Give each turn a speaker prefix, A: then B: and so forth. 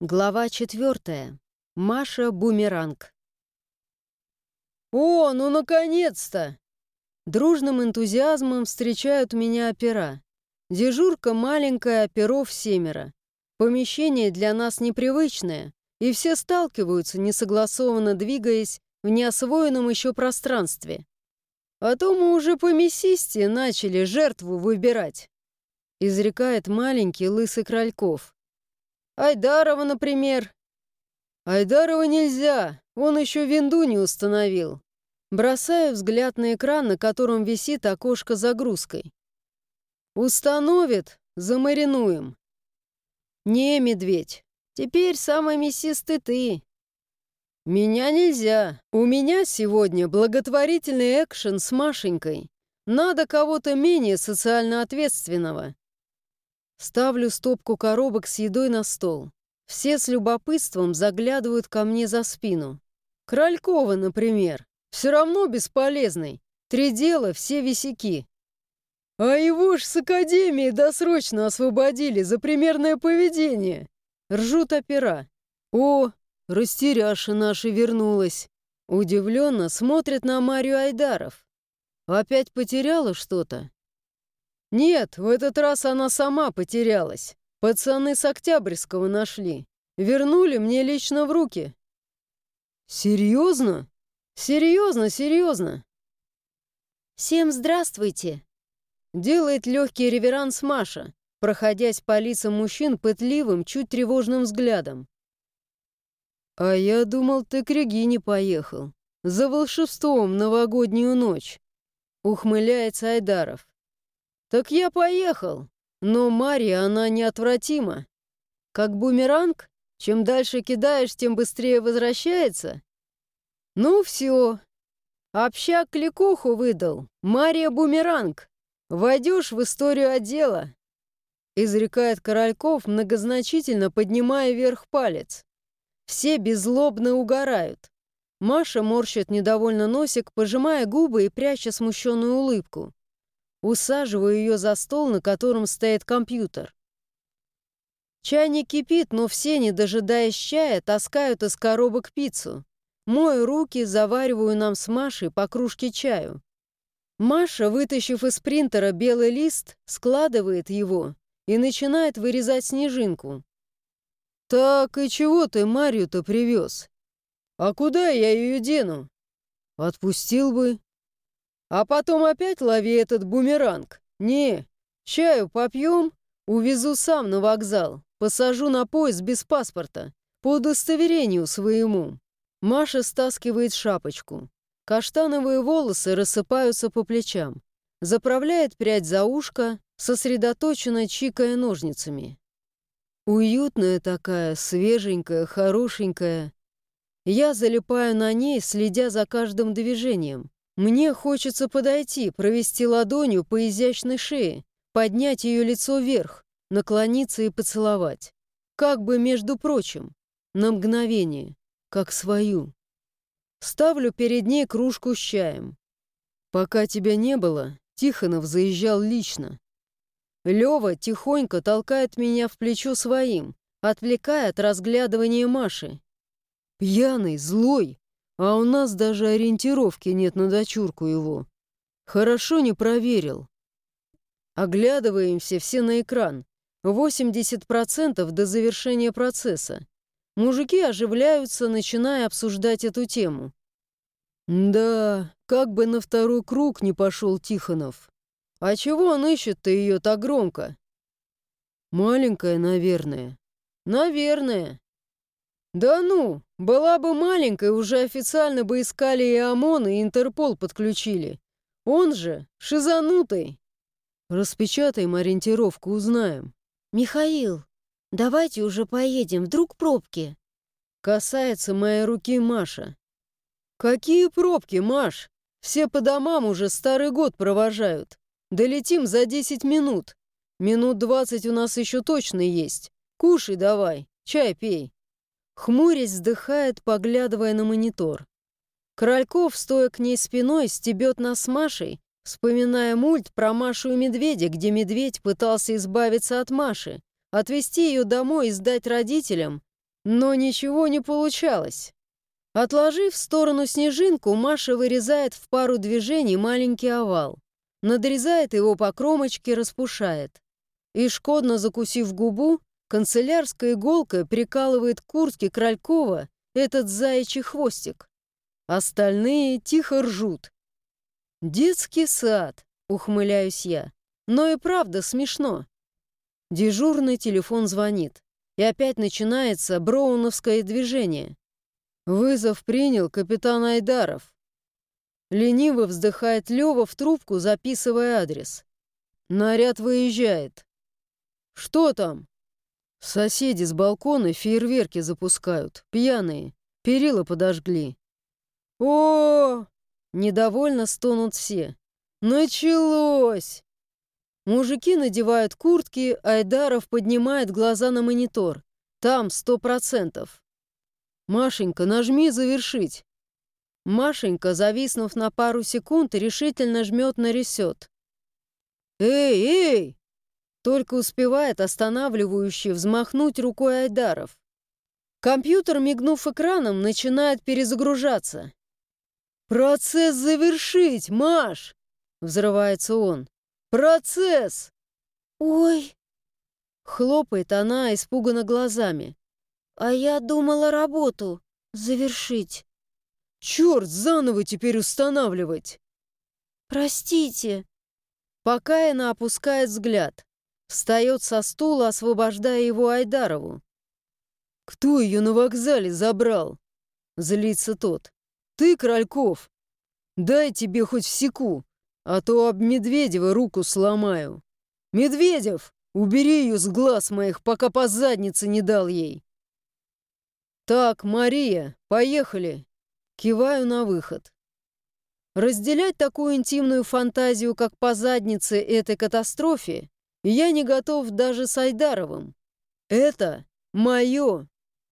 A: Глава четвертая. Маша Бумеранг.
B: «О, ну наконец-то!» Дружным энтузиазмом встречают меня опера. Дежурка маленькая, оперов семеро. Помещение для нас непривычное, и все сталкиваются, несогласованно двигаясь в неосвоенном еще пространстве. А то мы уже по мясисти начали жертву выбирать, изрекает маленький лысый Крольков. Айдарова, например. Айдарова нельзя, он еще винду не установил. Бросаю взгляд на экран, на котором висит окошко загрузкой. Установит, замаринуем. Не, медведь, теперь самый мясистый ты. Меня нельзя. У меня сегодня благотворительный экшен с Машенькой. Надо кого-то менее социально ответственного. Ставлю стопку коробок с едой на стол. Все с любопытством заглядывают ко мне за спину. Кролькова, например. Все равно бесполезный. Три дела, все висяки. А его ж с академии досрочно освободили за примерное поведение. Ржут опера. О, растеряша наша вернулась. Удивленно смотрит на Марию Айдаров. Опять потеряла что-то? «Нет, в этот раз она сама потерялась. Пацаны с Октябрьского нашли. Вернули мне лично в руки». «Серьезно? Серьезно, серьезно?»
A: «Всем здравствуйте!»
B: Делает легкий реверанс Маша, проходясь по лицам мужчин пытливым, чуть тревожным взглядом. «А я думал, ты к Регине поехал. За волшебством новогоднюю ночь», — ухмыляется Айдаров. «Так я поехал. Но Мария, она неотвратима. Как бумеранг, чем дальше кидаешь, тем быстрее возвращается. Ну все. Общак кликуху выдал. Мария бумеранг. Войдешь в историю отдела. Изрекает Корольков, многозначительно поднимая вверх палец. Все беззлобно угорают. Маша морщит недовольно носик, пожимая губы и пряча смущенную улыбку. Усаживаю ее за стол, на котором стоит компьютер. Чайник кипит, но все, не дожидаясь чая, таскают из коробок пиццу. Мою руки, завариваю нам с Машей по кружке чаю. Маша, вытащив из принтера белый лист, складывает его и начинает вырезать снежинку. «Так, и чего ты Марию-то привез? А куда я ее дену? Отпустил бы, а потом опять лови этот бумеранг. Не, чаю попьем, увезу сам на вокзал, посажу на поезд без паспорта, по удостоверению своему. Маша стаскивает шапочку. Каштановые волосы рассыпаются по плечам. Заправляет прядь за ушко, сосредоточенно чикая ножницами. Уютная такая, свеженькая, хорошенькая. Я залипаю на ней, следя за каждым движением. Мне хочется подойти, провести ладонью по изящной шее, поднять ее лицо вверх, наклониться и поцеловать. Как бы, между прочим, на мгновение, как свою. Ставлю перед ней кружку с чаем. Пока тебя не было, Тихонов заезжал лично. Лева тихонько толкает меня в плечо своим, отвлекая от разглядывания Маши. Пьяный, злой, а у нас даже ориентировки нет на дочурку его. Хорошо не проверил. Оглядываемся все на экран. 80% до завершения процесса. Мужики оживляются, начиная обсуждать эту тему. Да, как бы на второй круг не пошел Тихонов. А чего он ищет-то ее так громко? Маленькая, наверное. Наверное. Да ну, была бы маленькой, уже официально бы искали и ОМОН, и Интерпол подключили. Он же шизанутый. Распечатаем ориентировку, узнаем.
A: «Михаил, давайте уже поедем, вдруг пробки?»
B: Касается моей руки Маша. «Какие пробки, Маш? Все по домам уже старый год провожают. Долетим за 10 минут. Минут 20 у нас еще точно есть. Кушай давай, чай пей». Хмурясь, вздыхает, поглядывая на монитор. Крольков, стоя к ней спиной, стебет нас с Машей, вспоминая мульт про Машу и медведя, где медведь пытался избавиться от Маши, отвезти ее домой и сдать родителям, Но ничего не получалось. Отложив в сторону снежинку, Маша вырезает в пару движений маленький овал. Надрезает его по кромочке, распушает. И, шкодно закусив губу, канцелярская иголка прикалывает к куртке Кралькова этот заячий хвостик. Остальные тихо ржут. «Детский сад», — ухмыляюсь я. Но и правда смешно. Дежурный телефон звонит. И опять начинается броуновское движение. Вызов принял капитан Айдаров. Лениво вздыхает Лёва в трубку, записывая адрес. Наряд выезжает. Что там? Соседи с балкона фейерверки запускают. Пьяные. Перила подожгли. О! Недовольно стонут все. Началось! Мужики надевают куртки, Айдаров поднимает глаза на монитор. Там сто процентов. «Машенька, нажми «Завершить». Машенька, зависнув на пару секунд, решительно жмет на ресет. «Эй, эй!» Только успевает останавливающий взмахнуть рукой Айдаров. Компьютер, мигнув экраном, начинает перезагружаться. «Процесс завершить, Маш!» — взрывается он. «Процесс!»
A: «Ой!»
B: — хлопает она испуганно глазами.
A: «А я думала работу завершить».
B: «Черт, заново теперь устанавливать!»
A: «Простите!»
B: Пока она опускает взгляд, встает со стула, освобождая его Айдарову. «Кто ее на вокзале забрал?» — злится тот. «Ты, Крольков! Дай тебе хоть всеку, а то об Медведева руку сломаю. Медведев, убери ее с глаз моих, пока по заднице не дал ей!» «Так, Мария, поехали!» Киваю на выход. Разделять такую интимную фантазию, как по заднице этой катастрофе, я не готов даже с Айдаровым. Это мое